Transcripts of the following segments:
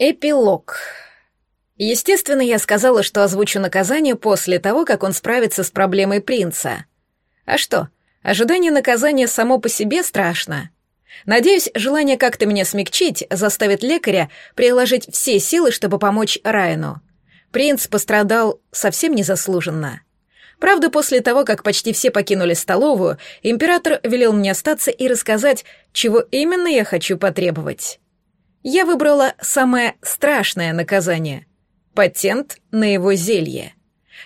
Эпилог. Естественно, я сказала, что озвучу наказание после того, как он справится с проблемой принца. А что, ожидание наказания само по себе страшно. Надеюсь, желание как-то меня смягчить заставит лекаря приложить все силы, чтобы помочь Райану. Принц пострадал совсем незаслуженно. Правда, после того, как почти все покинули столовую, император велел мне остаться и рассказать, чего именно я хочу потребовать. Я выбрала самое страшное наказание — патент на его зелье.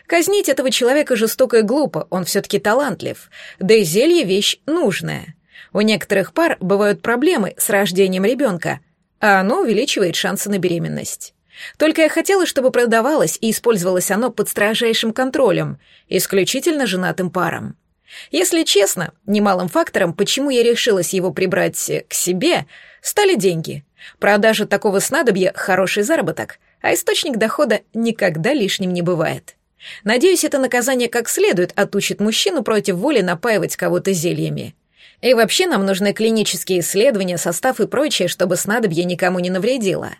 Казнить этого человека жестоко и глупо, он все-таки талантлив, да и зелье — вещь нужная. У некоторых пар бывают проблемы с рождением ребенка, а оно увеличивает шансы на беременность. Только я хотела, чтобы продавалось и использовалось оно под строжайшим контролем, исключительно женатым парам. Если честно, немалым фактором, почему я решилась его прибрать к себе, стали деньги. Продажа такого снадобья — хороший заработок, а источник дохода никогда лишним не бывает. Надеюсь, это наказание как следует отучит мужчину против воли напаивать кого-то зельями. И вообще нам нужны клинические исследования, состав и прочее, чтобы снадобье никому не навредило.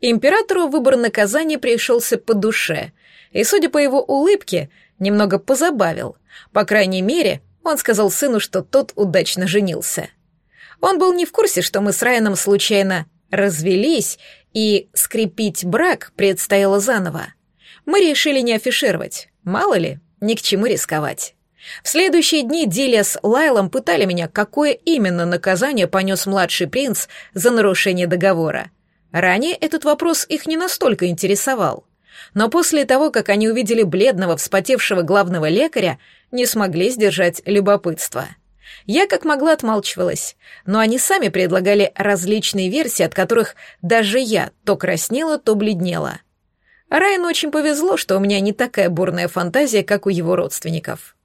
Императору выбор наказания пришелся по душе, и, судя по его улыбке, немного позабавил. По крайней мере, он сказал сыну, что тот удачно женился. Он был не в курсе, что мы с Райаном случайно развелись, и скрепить брак предстояло заново. Мы решили не афишировать, мало ли, ни к чему рисковать. В следующие дни Дилия с Лайлом пытали меня, какое именно наказание понес младший принц за нарушение договора — Ранее этот вопрос их не настолько интересовал. Но после того, как они увидели бледного, вспотевшего главного лекаря, не смогли сдержать любопытство. Я как могла отмалчивалась, но они сами предлагали различные версии, от которых даже я то краснела, то бледнела. Райану очень повезло, что у меня не такая бурная фантазия, как у его родственников.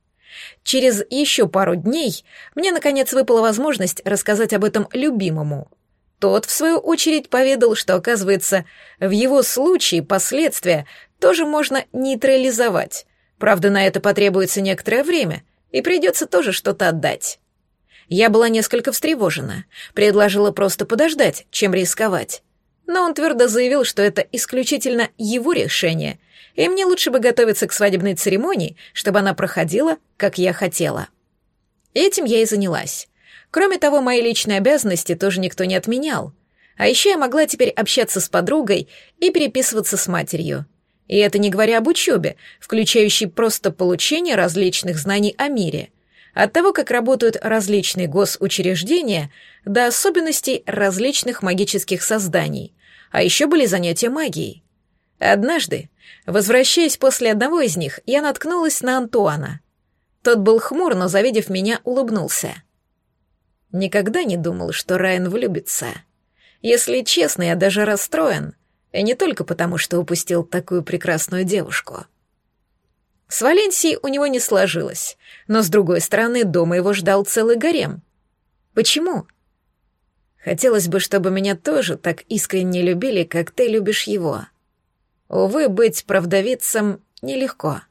Через еще пару дней мне, наконец, выпала возможность рассказать об этом любимому — тот, в свою очередь, поведал, что, оказывается, в его случае последствия тоже можно нейтрализовать. Правда, на это потребуется некоторое время, и придется тоже что-то отдать. Я была несколько встревожена, предложила просто подождать, чем рисковать. Но он твердо заявил, что это исключительно его решение, и мне лучше бы готовиться к свадебной церемонии, чтобы она проходила, как я хотела. Этим я и занялась. Кроме того, мои личные обязанности тоже никто не отменял. А еще я могла теперь общаться с подругой и переписываться с матерью. И это не говоря об учебе, включающей просто получение различных знаний о мире. От того, как работают различные госучреждения, до особенностей различных магических созданий. А еще были занятия магией. Однажды, возвращаясь после одного из них, я наткнулась на Антуана. Тот был хмур, но, завидев меня, улыбнулся. Никогда не думал, что Райан влюбится. Если честно, я даже расстроен. И не только потому, что упустил такую прекрасную девушку. С Валенсией у него не сложилось, но, с другой стороны, дома его ждал целый гарем. Почему? Хотелось бы, чтобы меня тоже так искренне любили, как ты любишь его. Увы, быть правдовицем нелегко.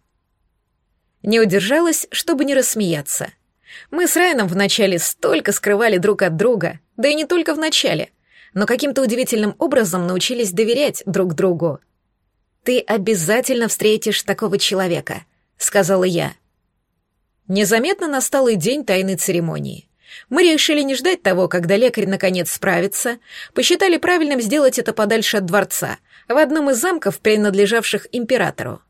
Не удержалась, чтобы не рассмеяться — мы с Райаном вначале столько скрывали друг от друга, да и не только в начале, но каким-то удивительным образом научились доверять друг другу. «Ты обязательно встретишь такого человека», — сказала я. Незаметно настал и день тайной церемонии. Мы решили не ждать того, когда лекарь наконец справится, посчитали правильным сделать это подальше от дворца, в одном из замков, принадлежавших императору.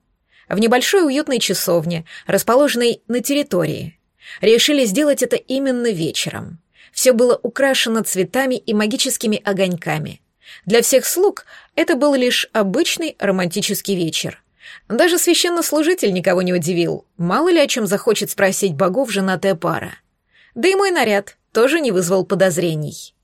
В небольшой уютной часовне, расположенной на территории — Решили сделать это именно вечером. Все было украшено цветами и магическими огоньками. Для всех слуг это был лишь обычный романтический вечер. Даже священнослужитель никого не удивил, мало ли о чем захочет спросить богов женатая пара. Да и мой наряд тоже не вызвал подозрений.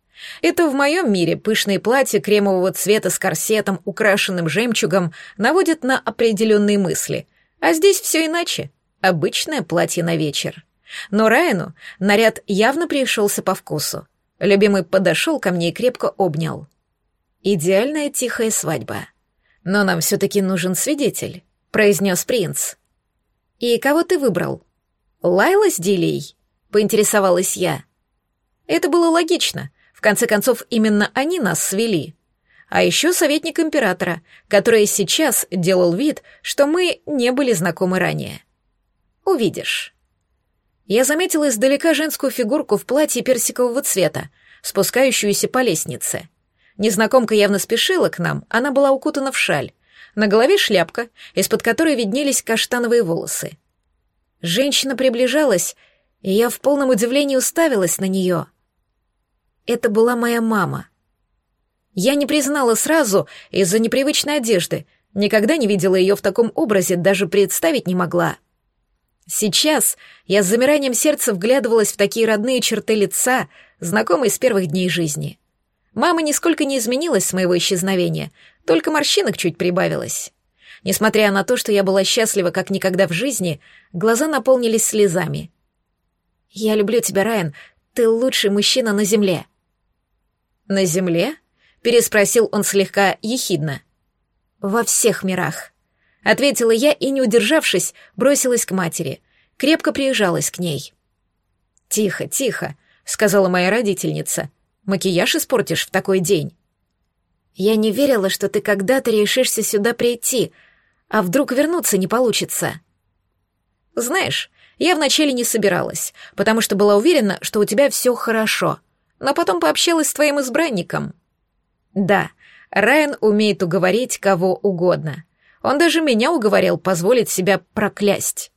Это в моем мире пышные платья кремового цвета с корсетом, украшенным жемчугом, наводят на определенные мысли, а здесь все иначе. Обычное платье на вечер. Но Райану наряд явно пришелся по вкусу. Любимый подошел ко мне и крепко обнял. «Идеальная тихая свадьба. Но нам все-таки нужен свидетель», — произнес принц. «И кого ты выбрал?» «Лайла с Дилей?» — поинтересовалась я. Это было логично. В конце концов, именно они нас свели. а еще советник императора, который сейчас делал вид, что мы не были знакомы ранее. Увидишь. Я заметила издалека женскую фигурку в платье персикового цвета, спускающуюся по лестнице. Незнакомка явно спешила к нам, она была укутана в шаль. На голове шляпка, из-под которой виднелись каштановые волосы. Женщина приближалась, и я в полном удивлении уставилась на нее. Это была моя мама. Я не признала сразу из-за непривычной одежды, никогда не видела ее в таком образе, даже представить не могла. Сейчас я с замиранием сердца вглядывалась в такие родные черты лица, знакомые с первых дней жизни. Мама нисколько не изменилась с моего исчезновения, только морщинок чуть прибавилось. Несмотря на то, что я была счастлива как никогда в жизни, глаза наполнились слезами. «Я люблю тебя, Райан. Ты лучший мужчина на земле». «На земле?» — переспросил он слегка ехидно. «Во всех мирах», — ответила я и, не удержавшись, бросилась к матери, крепко приезжалась к ней. «Тихо, тихо», — сказала моя родительница. «Макияж испортишь в такой день». «Я не верила, что ты когда-то решишься сюда прийти, а вдруг вернуться не получится». «Знаешь, я вначале не собиралась, потому что была уверена, что у тебя все хорошо, но потом пообщалась с твоим избранником. Да, Райан умеет уговорить кого угодно. Он даже меня уговорил позволить себя проклясть.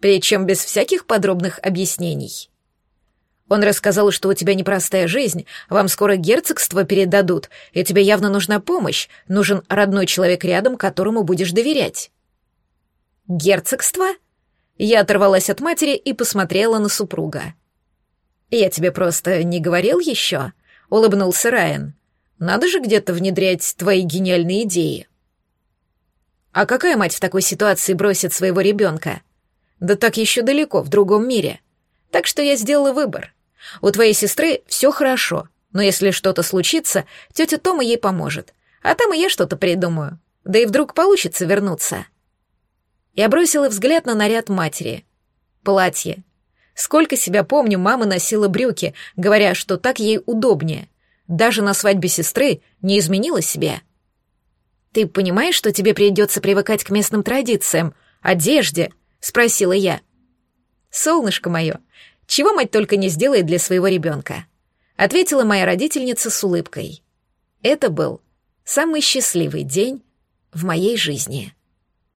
Причем без всяких подробных объяснений. Он рассказал, что у тебя непростая жизнь, вам скоро герцогство передадут, и тебе явно нужна помощь, нужен родной человек рядом, которому будешь доверять. Герцогство? Я оторвалась от матери и посмотрела на супруга. «Я тебе просто не говорил еще?» — улыбнулся Райан. «Надо же где-то внедрять твои гениальные идеи». «А какая мать в такой ситуации бросит своего ребенка?» «Да так еще далеко, в другом мире. Так что я сделала выбор. У твоей сестры все хорошо, но если что-то случится, тетя Тома ей поможет, а там и я что-то придумаю. Да и вдруг получится вернуться». Я бросила взгляд на наряд матери. Платье, Сколько себя помню, мама носила брюки, говоря, что так ей удобнее. Даже на свадьбе сестры не изменила себе. «Ты понимаешь, что тебе придется привыкать к местным традициям, одежде?» — спросила я. «Солнышко мое, чего мать только не сделает для своего ребенка?» — ответила моя родительница с улыбкой. Это был самый счастливый день в моей жизни.